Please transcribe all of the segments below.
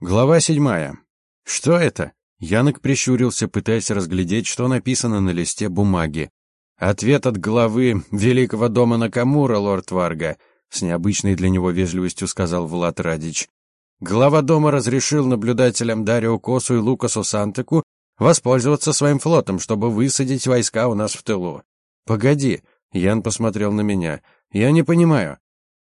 Глава седьмая. Что это? Янок прищурился, пытаясь разглядеть, что написано на листе бумаги. Ответ от главы Великого дома Накамура, лорд Варга, с необычной для него вежливостью сказал Влад Радич. Глава дома разрешил наблюдателям Дарио Косу и Лукасу Сантеку воспользоваться своим флотом, чтобы высадить войска у нас в тылу. Погоди, Ян посмотрел на меня. Я не понимаю.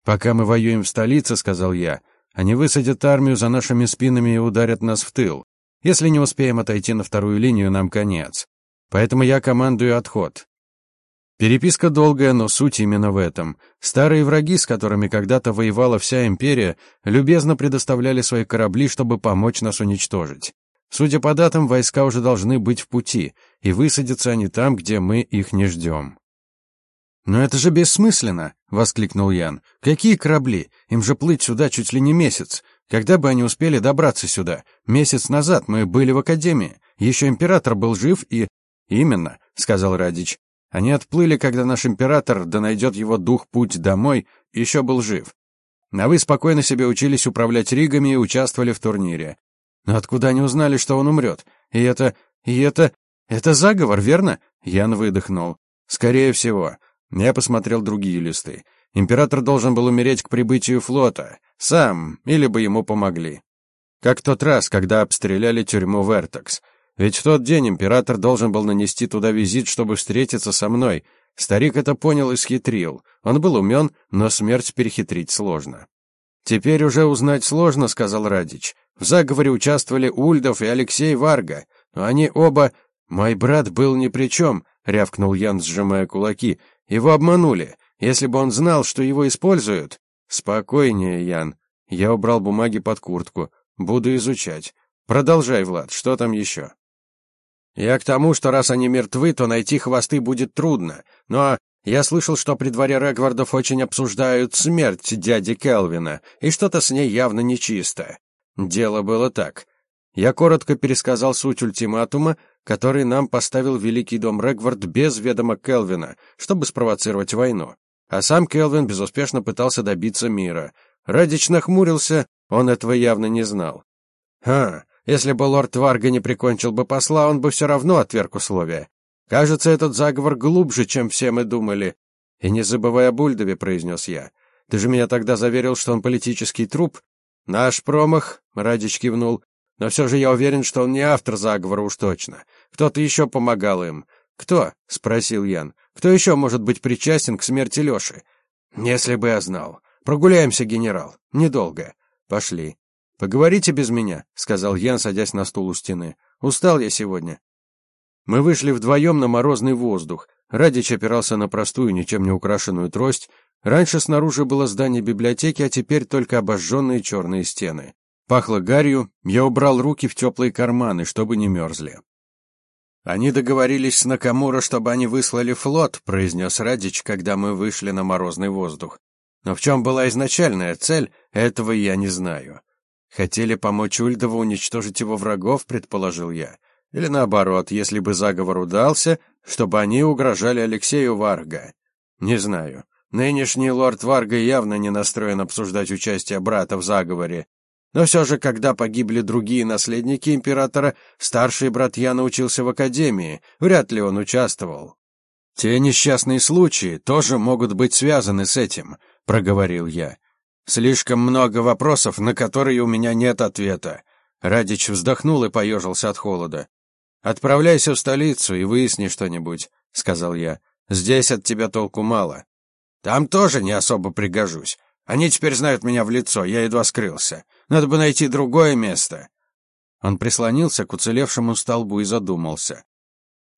Пока мы воюем в столице, сказал я, они высадят армию за нашими спинами и ударят нас в тыл. Если не успеем отойти на вторую линию, нам конец. Поэтому я командую отход. Переписка долгая, но суть именно в этом. Старые враги, с которыми когда-то воевала вся империя, любезно предоставляли свои корабли, чтобы помочь нас уничтожить. Судя по датам, войска уже должны быть в пути, и высадятся они там, где мы их не ждем. «Но это же бессмысленно!» — воскликнул Ян. «Какие корабли? Им же плыть сюда чуть ли не месяц. Когда бы они успели добраться сюда? Месяц назад мы были в Академии. Еще император был жив и...» «Именно», — сказал Радич. «Они отплыли, когда наш император, да найдет его дух путь домой, еще был жив. А вы спокойно себе учились управлять ригами и участвовали в турнире. Но откуда они узнали, что он умрет? И это... и это... это заговор, верно?» Ян выдохнул. «Скорее всего. Я посмотрел другие листы. Император должен был умереть к прибытию флота. Сам, или бы ему помогли. Как тот раз, когда обстреляли тюрьму Вертекс. Ведь в тот день император должен был нанести туда визит, чтобы встретиться со мной. Старик это понял и схитрил. Он был умен, но смерть перехитрить сложно. «Теперь уже узнать сложно», — сказал Радич. «В заговоре участвовали Ульдов и Алексей Варга, но они оба...» «Мой брат был ни при чем», — рявкнул Ян, сжимая кулаки. Его обманули. Если бы он знал, что его используют... Спокойнее, Ян. Я убрал бумаги под куртку. Буду изучать. Продолжай, Влад, что там еще? Я к тому, что раз они мертвы, то найти хвосты будет трудно. Но я слышал, что при дворе Регвардов очень обсуждают смерть дяди Келвина, и что-то с ней явно нечисто. Дело было так. Я коротко пересказал суть ультиматума, который нам поставил Великий дом Регвард без ведома Келвина, чтобы спровоцировать войну. А сам Келвин безуспешно пытался добиться мира. Радич нахмурился, он этого явно не знал. «Ха, если бы лорд Варга не прикончил бы посла, он бы все равно отверг условия. Кажется, этот заговор глубже, чем все мы думали. И не забывай о Бульдове», — произнес я. «Ты же меня тогда заверил, что он политический труп?» «Наш промах», — Радич кивнул, но все же я уверен, что он не автор заговора уж точно. Кто-то еще помогал им. Кто? спросил Ян. Кто еще может быть причастен к смерти Леши? Если бы я знал. Прогуляемся, генерал. Недолго. Пошли. Поговорите без меня, сказал Ян, садясь на стул у стены. Устал я сегодня. Мы вышли вдвоем на морозный воздух. Радич опирался на простую, ничем не украшенную трость. Раньше снаружи было здание библиотеки, а теперь только обожженные черные стены. Пахло гарью, я убрал руки в теплые карманы, чтобы не мерзли. «Они договорились с Накамура, чтобы они выслали флот», — произнес Радич, когда мы вышли на морозный воздух. «Но в чем была изначальная цель, этого я не знаю. Хотели помочь Ульдову уничтожить его врагов, предположил я. Или наоборот, если бы заговор удался, чтобы они угрожали Алексею Варга. Не знаю. Нынешний лорд Варга явно не настроен обсуждать участие брата в заговоре, но все же, когда погибли другие наследники императора, старший брат Яна учился в академии, вряд ли он участвовал. «Те несчастные случаи тоже могут быть связаны с этим», — проговорил я. «Слишком много вопросов, на которые у меня нет ответа». Радич вздохнул и поежился от холода. «Отправляйся в столицу и выясни что-нибудь», — сказал я. «Здесь от тебя толку мало». «Там тоже не особо пригожусь. Они теперь знают меня в лицо, я едва скрылся. Надо бы найти другое место. Он прислонился к уцелевшему столбу и задумался.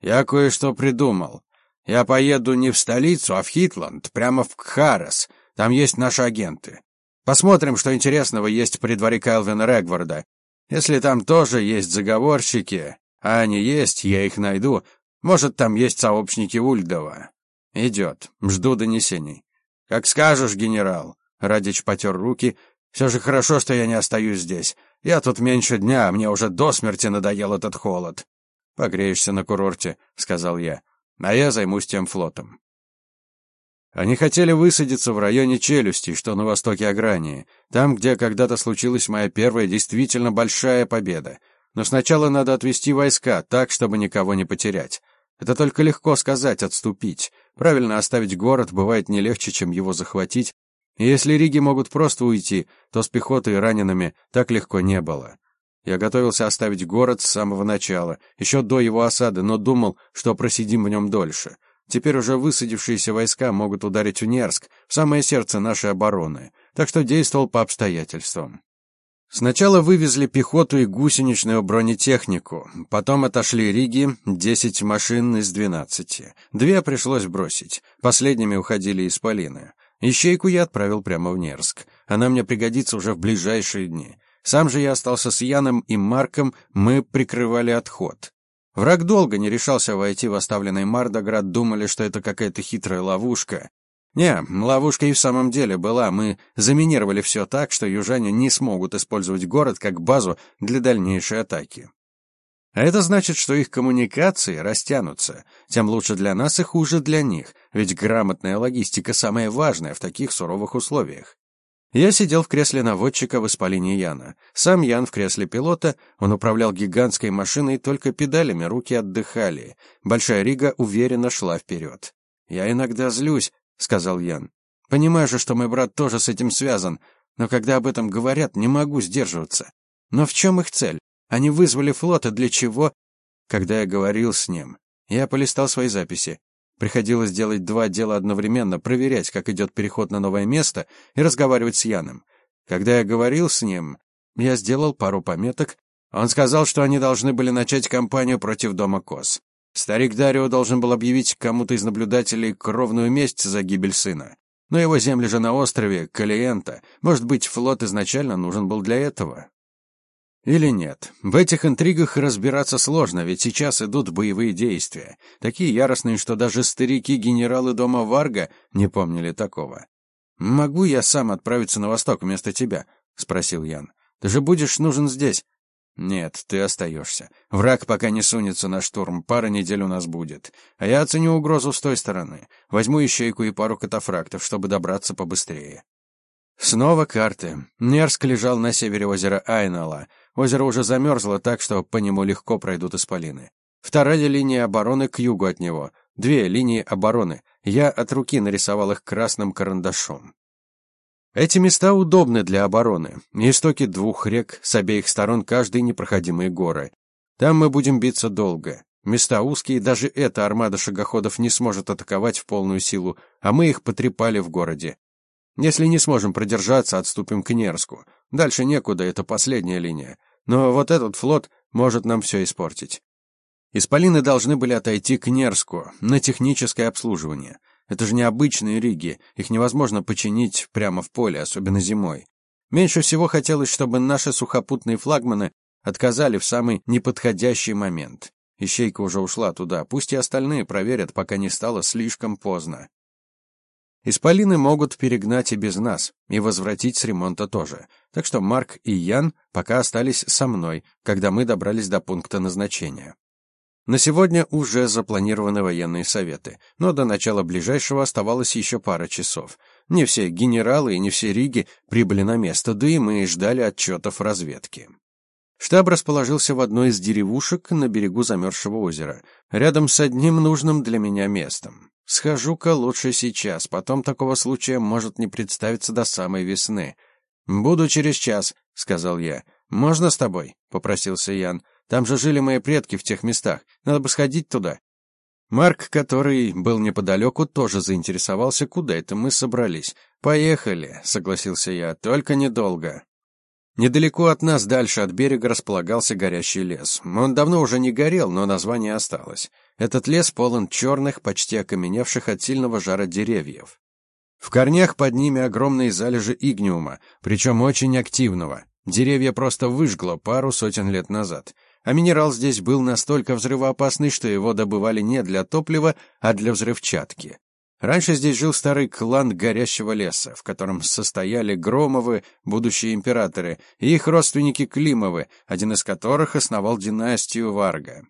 Я кое-что придумал. Я поеду не в столицу, а в Хитланд, прямо в Кхарас. Там есть наши агенты. Посмотрим, что интересного есть при дворе Кэлвина Регварда. Если там тоже есть заговорщики, а они есть, я их найду. Может, там есть сообщники Ульдова. Идет. Жду донесений. Как скажешь, генерал. Радич потер руки. «Все же хорошо, что я не остаюсь здесь. Я тут меньше дня, мне уже до смерти надоел этот холод». «Погреешься на курорте», — сказал я. «А я займусь тем флотом». Они хотели высадиться в районе челюсти, что на востоке Агрании, там, где когда-то случилась моя первая действительно большая победа. Но сначала надо отвести войска так, чтобы никого не потерять. Это только легко сказать «отступить». Правильно оставить город бывает не легче, чем его захватить. Если риги могут просто уйти, то с пехотой и ранеными так легко не было. Я готовился оставить город с самого начала, еще до его осады, но думал, что просидим в нем дольше. Теперь уже высадившиеся войска могут ударить в Нерск, в самое сердце нашей обороны, так что действовал по обстоятельствам. Сначала вывезли пехоту и гусеничную бронетехнику, потом отошли Риги, 10 машин из 12. Две пришлось бросить, последними уходили из Полины. Ищейку я отправил прямо в Нерск. Она мне пригодится уже в ближайшие дни. Сам же я остался с Яном и Марком, мы прикрывали отход. Враг долго не решался войти в оставленный Мардоград, думали, что это какая-то хитрая ловушка. Не, ловушка и в самом деле была. Мы заминировали все так, что южане не смогут использовать город как базу для дальнейшей атаки. А это значит, что их коммуникации растянутся. Тем лучше для нас и хуже для них, ведь грамотная логистика самая важная в таких суровых условиях. Я сидел в кресле наводчика в исполине Яна. Сам Ян в кресле пилота, он управлял гигантской машиной, только педалями руки отдыхали. Большая Рига уверенно шла вперед. «Я иногда злюсь», — сказал Ян. «Понимаю же, что мой брат тоже с этим связан, но когда об этом говорят, не могу сдерживаться. Но в чем их цель? Они вызвали флот, а для чего?» Когда я говорил с ним, я полистал свои записи. Приходилось делать два дела одновременно, проверять, как идет переход на новое место, и разговаривать с Яном. Когда я говорил с ним, я сделал пару пометок. Он сказал, что они должны были начать кампанию против дома Кос. Старик Дарио должен был объявить кому-то из наблюдателей кровную месть за гибель сына. Но его земли же на острове, Калиента. Может быть, флот изначально нужен был для этого. Или нет? В этих интригах разбираться сложно, ведь сейчас идут боевые действия. Такие яростные, что даже старики-генералы дома Варга не помнили такого. «Могу я сам отправиться на восток вместо тебя?» — спросил Ян. «Ты же будешь нужен здесь». «Нет, ты остаешься. Враг пока не сунется на штурм, пара недель у нас будет. А я оценю угрозу с той стороны. Возьму ищейку и пару катафрактов, чтобы добраться побыстрее». Снова карты. Нерск лежал на севере озера Айнала — Озеро уже замерзло так, что по нему легко пройдут исполины. Вторая линия обороны к югу от него. Две линии обороны. Я от руки нарисовал их красным карандашом. Эти места удобны для обороны. Истоки двух рек, с обеих сторон каждой непроходимые горы. Там мы будем биться долго. Места узкие, даже эта армада шагоходов не сможет атаковать в полную силу, а мы их потрепали в городе. Если не сможем продержаться, отступим к Нерску. Дальше некуда, это последняя линия. Но вот этот флот может нам все испортить. Исполины должны были отойти к Нерску на техническое обслуживание. Это же не обычные риги, их невозможно починить прямо в поле, особенно зимой. Меньше всего хотелось, чтобы наши сухопутные флагманы отказали в самый неподходящий момент. Ищейка уже ушла туда, пусть и остальные проверят, пока не стало слишком поздно. Исполины могут перегнать и без нас, и возвратить с ремонта тоже. Так что Марк и Ян пока остались со мной, когда мы добрались до пункта назначения. На сегодня уже запланированы военные советы, но до начала ближайшего оставалось еще пара часов. Не все генералы и не все риги прибыли на место, да и мы ждали отчетов разведки. Штаб расположился в одной из деревушек на берегу замерзшего озера, рядом с одним нужным для меня местом. Схожу-ка лучше сейчас, потом такого случая может не представиться до самой весны. Буду через час, сказал я. Можно с тобой? попросился Ян. Там же жили мои предки в тех местах. Надо бы сходить туда. Марк, который был неподалеку, тоже заинтересовался, куда это мы собрались. «Поехали», — согласился я, — «только недолго». Недалеко от нас, дальше от берега, располагался горящий лес. Он давно уже не горел, но название осталось. Этот лес полон черных, почти окаменевших от сильного жара деревьев. В корнях под ними огромные залежи игниума, причем очень активного. Деревья просто выжгло пару сотен лет назад. А минерал здесь был настолько взрывоопасный, что его добывали не для топлива, а для взрывчатки. Раньше здесь жил старый клан горящего леса, в котором состояли Громовы, будущие императоры, и их родственники Климовы, один из которых основал династию Варга.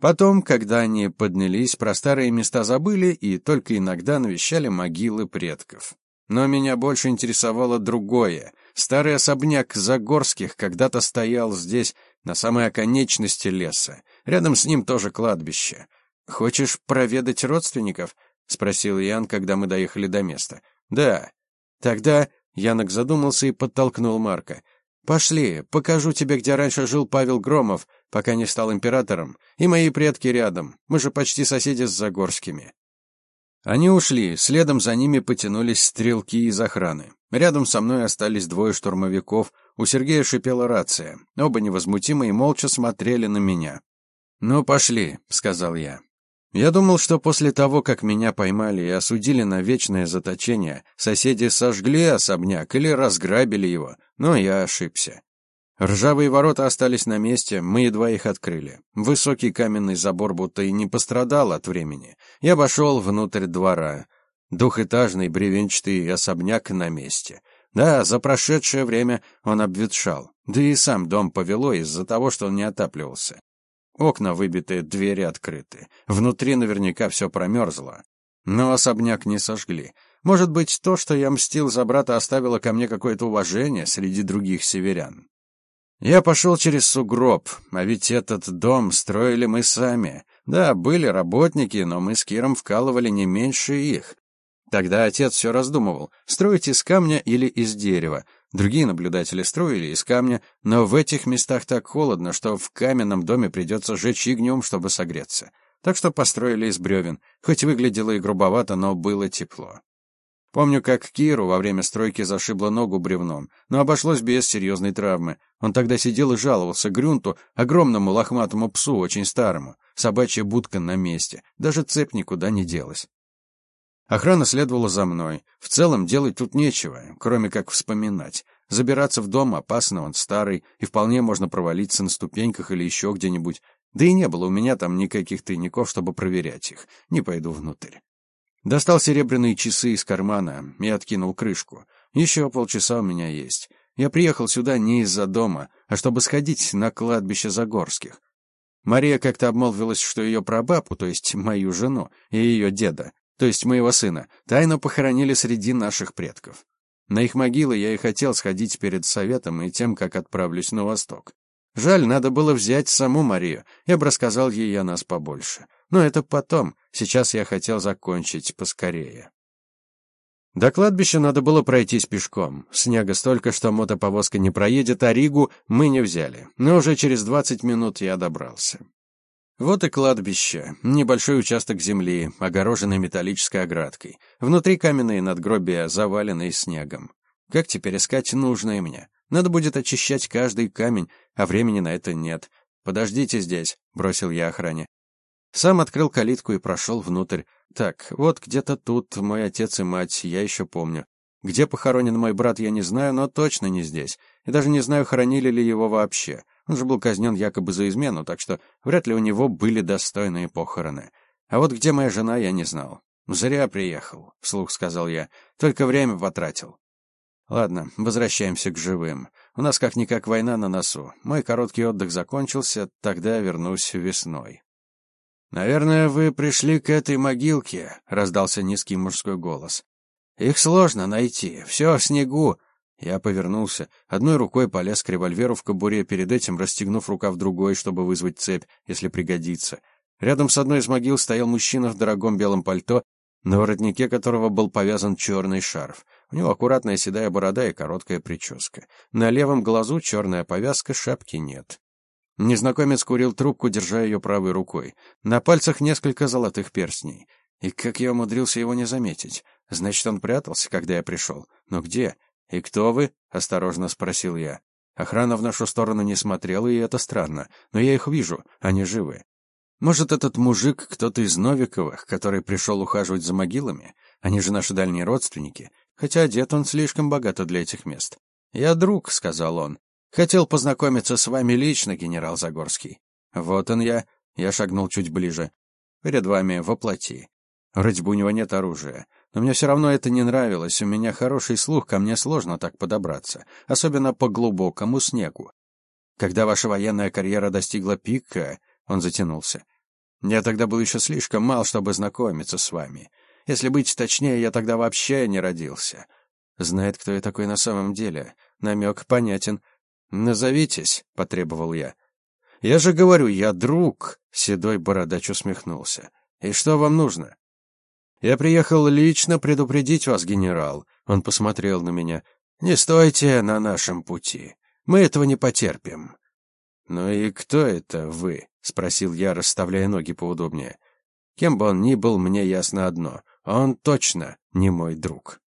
Потом, когда они поднялись, про старые места забыли и только иногда навещали могилы предков. Но меня больше интересовало другое. Старый особняк Загорских когда-то стоял здесь, на самой оконечности леса. Рядом с ним тоже кладбище. «Хочешь проведать родственников?» — спросил Ян, когда мы доехали до места. «Да». Тогда Янок задумался и подтолкнул Марка. «Пошли, покажу тебе, где раньше жил Павел Громов, пока не стал императором, и мои предки рядом. Мы же почти соседи с Загорскими». Они ушли, следом за ними потянулись стрелки из охраны. Рядом со мной остались двое штурмовиков, у Сергея шипела рация. Оба невозмутимо и молча смотрели на меня. «Ну, пошли», — сказал я. Я думал, что после того, как меня поймали и осудили на вечное заточение, соседи сожгли особняк или разграбили его, но я ошибся. Ржавые ворота остались на месте, мы едва их открыли. Высокий каменный забор будто и не пострадал от времени. Я обошел внутрь двора. Двухэтажный бревенчатый особняк на месте. Да, за прошедшее время он обветшал. Да и сам дом повело из-за того, что он не отапливался. Окна выбиты, двери открыты. Внутри наверняка все промерзло. Но особняк не сожгли. Может быть, то, что я мстил за брата, оставило ко мне какое-то уважение среди других северян. Я пошел через сугроб, а ведь этот дом строили мы сами. Да, были работники, но мы с Киром вкалывали не меньше их. Тогда отец все раздумывал, строить из камня или из дерева. Другие наблюдатели строили из камня, но в этих местах так холодно, что в каменном доме придется жечь огнем, чтобы согреться. Так что построили из бревен, хоть выглядело и грубовато, но было тепло. Помню, как Киру во время стройки зашибло ногу бревном, но обошлось без серьезной травмы. Он тогда сидел и жаловался Грюнту, огромному лохматому псу, очень старому. Собачья будка на месте, даже цепь никуда не делась. Охрана следовала за мной. В целом делать тут нечего, кроме как вспоминать. Забираться в дом опасно, он старый, и вполне можно провалиться на ступеньках или еще где-нибудь. Да и не было у меня там никаких тайников, чтобы проверять их. Не пойду внутрь. Достал серебряные часы из кармана и откинул крышку. Еще полчаса у меня есть. Я приехал сюда не из-за дома, а чтобы сходить на кладбище Загорских. Мария как-то обмолвилась, что ее прабабу, то есть мою жену, и ее деда, то есть моего сына, тайно похоронили среди наших предков. На их могилы я и хотел сходить перед советом и тем, как отправлюсь на восток. Жаль, надо было взять саму Марию, я бы рассказал ей о нас побольше. Но это потом, сейчас я хотел закончить поскорее. До кладбища надо было пройтись пешком. Снега столько, что мотоповозка не проедет, а Ригу мы не взяли. Но уже через двадцать минут я добрался. Вот и кладбище. Небольшой участок земли, огороженный металлической оградкой. Внутри каменные надгробия, заваленные снегом. Как теперь искать нужное мне? Надо будет очищать каждый камень, а времени на это нет. «Подождите здесь», — бросил я охране. Сам открыл калитку и прошел внутрь. Так, вот где-то тут мой отец и мать, я еще помню. Где похоронен мой брат, я не знаю, но точно не здесь. И даже не знаю, хоронили ли его вообще. Он же был казнен якобы за измену, так что вряд ли у него были достойные похороны. А вот где моя жена, я не знал. «Зря приехал», — вслух сказал я. «Только время потратил». «Ладно, возвращаемся к живым. У нас как-никак война на носу. Мой короткий отдых закончился, тогда вернусь весной». «Наверное, вы пришли к этой могилке», — раздался низкий мужской голос. «Их сложно найти. Все в снегу». Я повернулся. Одной рукой полез к револьверу в кобуре, перед этим расстегнув рукав другой, чтобы вызвать цепь, если пригодится. Рядом с одной из могил стоял мужчина в дорогом белом пальто, на воротнике которого был повязан черный шарф. У него аккуратная седая борода и короткая прическа. На левом глазу черная повязка, шапки нет. Незнакомец курил трубку, держа ее правой рукой. На пальцах несколько золотых перстней. И как я умудрился его не заметить? Значит, он прятался, когда я пришел. Но где? И кто вы? Осторожно спросил я. Охрана в нашу сторону не смотрела, и это странно. Но я их вижу, они живы. Может, этот мужик кто-то из Новиковых, который пришел ухаживать за могилами? Они же наши дальние родственники. Хотя одет он слишком богато для этих мест. «Я друг», — сказал он. Хотел познакомиться с вами лично, генерал Загорский. Вот он я. Я шагнул чуть ближе. Перед вами воплоти. Вроде бы у него нет оружия. Но мне все равно это не нравилось. У меня хороший слух, ко мне сложно так подобраться. Особенно по глубокому снегу. Когда ваша военная карьера достигла пика, он затянулся. Я тогда был еще слишком мал, чтобы знакомиться с вами. Если быть точнее, я тогда вообще не родился. Знает, кто я такой на самом деле. Намек понятен. «Назовитесь», — потребовал я. «Я же говорю, я друг», — седой бородач усмехнулся. «И что вам нужно?» «Я приехал лично предупредить вас, генерал», — он посмотрел на меня. «Не стойте на нашем пути. Мы этого не потерпим». «Ну и кто это вы?» — спросил я, расставляя ноги поудобнее. Кем бы он ни был, мне ясно одно. Он точно не мой друг.